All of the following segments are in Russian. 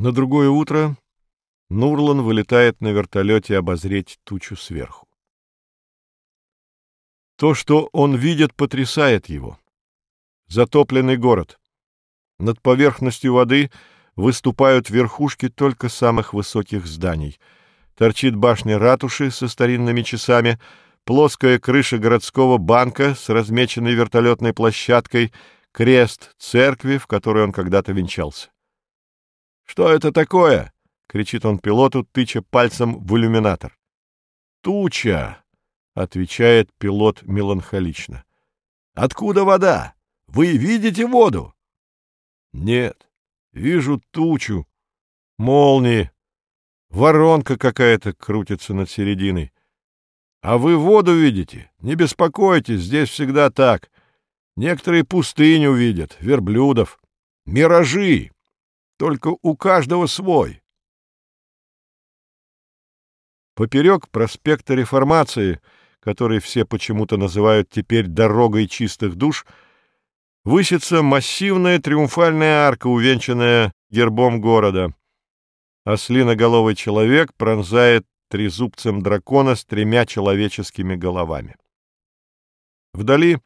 На другое утро Нурлан вылетает на вертолете обозреть тучу сверху. То, что он видит, потрясает его. Затопленный город. Над поверхностью воды выступают верхушки только самых высоких зданий. Торчит башня ратуши со старинными часами, плоская крыша городского банка с размеченной вертолетной площадкой, крест церкви, в которой он когда-то венчался. «Что это такое?» — кричит он пилоту, тыча пальцем в иллюминатор. «Туча!» — отвечает пилот меланхолично. «Откуда вода? Вы видите воду?» «Нет, вижу тучу, молнии, воронка какая-то крутится над серединой. А вы воду видите? Не беспокойтесь, здесь всегда так. Некоторые пустыню видят, верблюдов, миражи!» Только у каждого свой. Поперек проспекта Реформации, который все почему-то называют теперь «дорогой чистых душ», высится массивная триумфальная арка, увенчанная гербом города. Ослиноголовый человек пронзает трезубцем дракона с тремя человеческими головами. Вдали,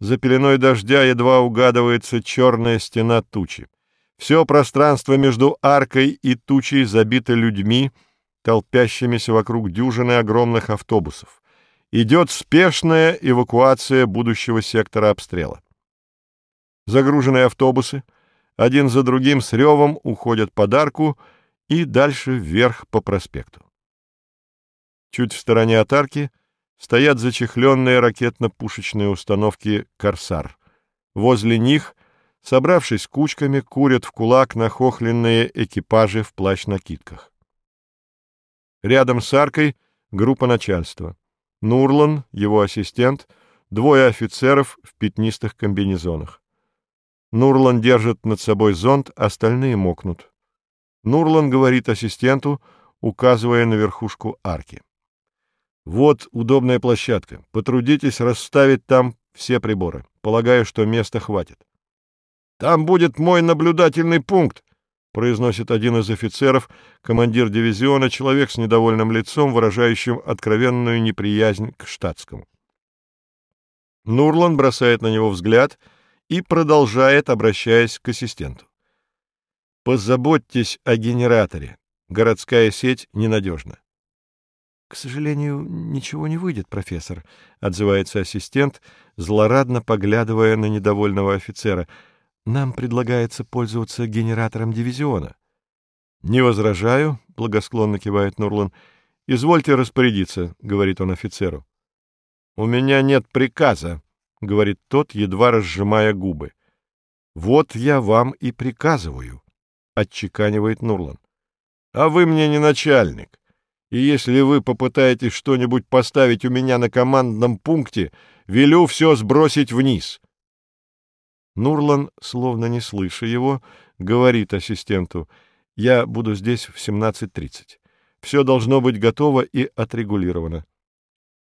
за пеленой дождя, едва угадывается черная стена тучи. Все пространство между аркой и тучей забито людьми, толпящимися вокруг дюжины огромных автобусов. Идет спешная эвакуация будущего сектора обстрела. Загруженные автобусы один за другим с ревом уходят под арку и дальше вверх по проспекту. Чуть в стороне от арки стоят зачехленные ракетно-пушечные установки «Корсар». Возле них собравшись кучками, курят в кулак нахохленные экипажи в плащ-накидках. Рядом с аркой группа начальства. Нурлан, его ассистент, двое офицеров в пятнистых комбинезонах. Нурлан держит над собой зонт, остальные мокнут. Нурлан говорит ассистенту, указывая на верхушку арки. «Вот удобная площадка. Потрудитесь расставить там все приборы. Полагаю, что места хватит». Там будет мой наблюдательный пункт, произносит один из офицеров, командир дивизиона, человек с недовольным лицом, выражающим откровенную неприязнь к штатскому. Нурлан бросает на него взгляд и продолжает, обращаясь к ассистенту. Позаботьтесь о генераторе. Городская сеть ненадежна. — К сожалению, ничего не выйдет, профессор, — отзывается ассистент, злорадно поглядывая на недовольного офицера — нам предлагается пользоваться генератором дивизиона. — Не возражаю, — благосклонно кивает Нурлан. — Извольте распорядиться, — говорит он офицеру. — У меня нет приказа, — говорит тот, едва разжимая губы. — Вот я вам и приказываю, — отчеканивает Нурлан. — А вы мне не начальник. И если вы попытаетесь что-нибудь поставить у меня на командном пункте, велю все сбросить вниз. — Нурлан, словно не слыша его, говорит ассистенту, «Я буду здесь в 17.30. Все должно быть готово и отрегулировано».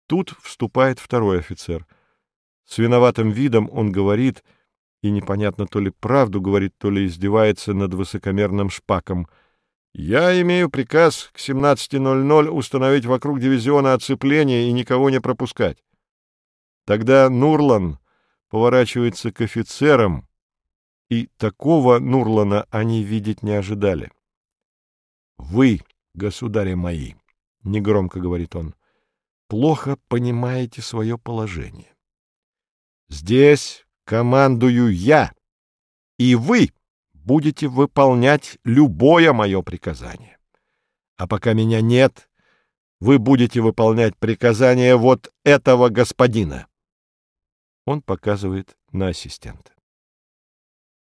Тут вступает второй офицер. С виноватым видом он говорит, и непонятно то ли правду говорит, то ли издевается над высокомерным шпаком. «Я имею приказ к 17.00 установить вокруг дивизиона оцепление и никого не пропускать». Тогда Нурлан поворачивается к офицерам, и такого Нурлана они видеть не ожидали. — Вы, государи мои, — негромко говорит он, — плохо понимаете свое положение. Здесь командую я, и вы будете выполнять любое мое приказание. А пока меня нет, вы будете выполнять приказания вот этого господина. Он показывает на ассистента.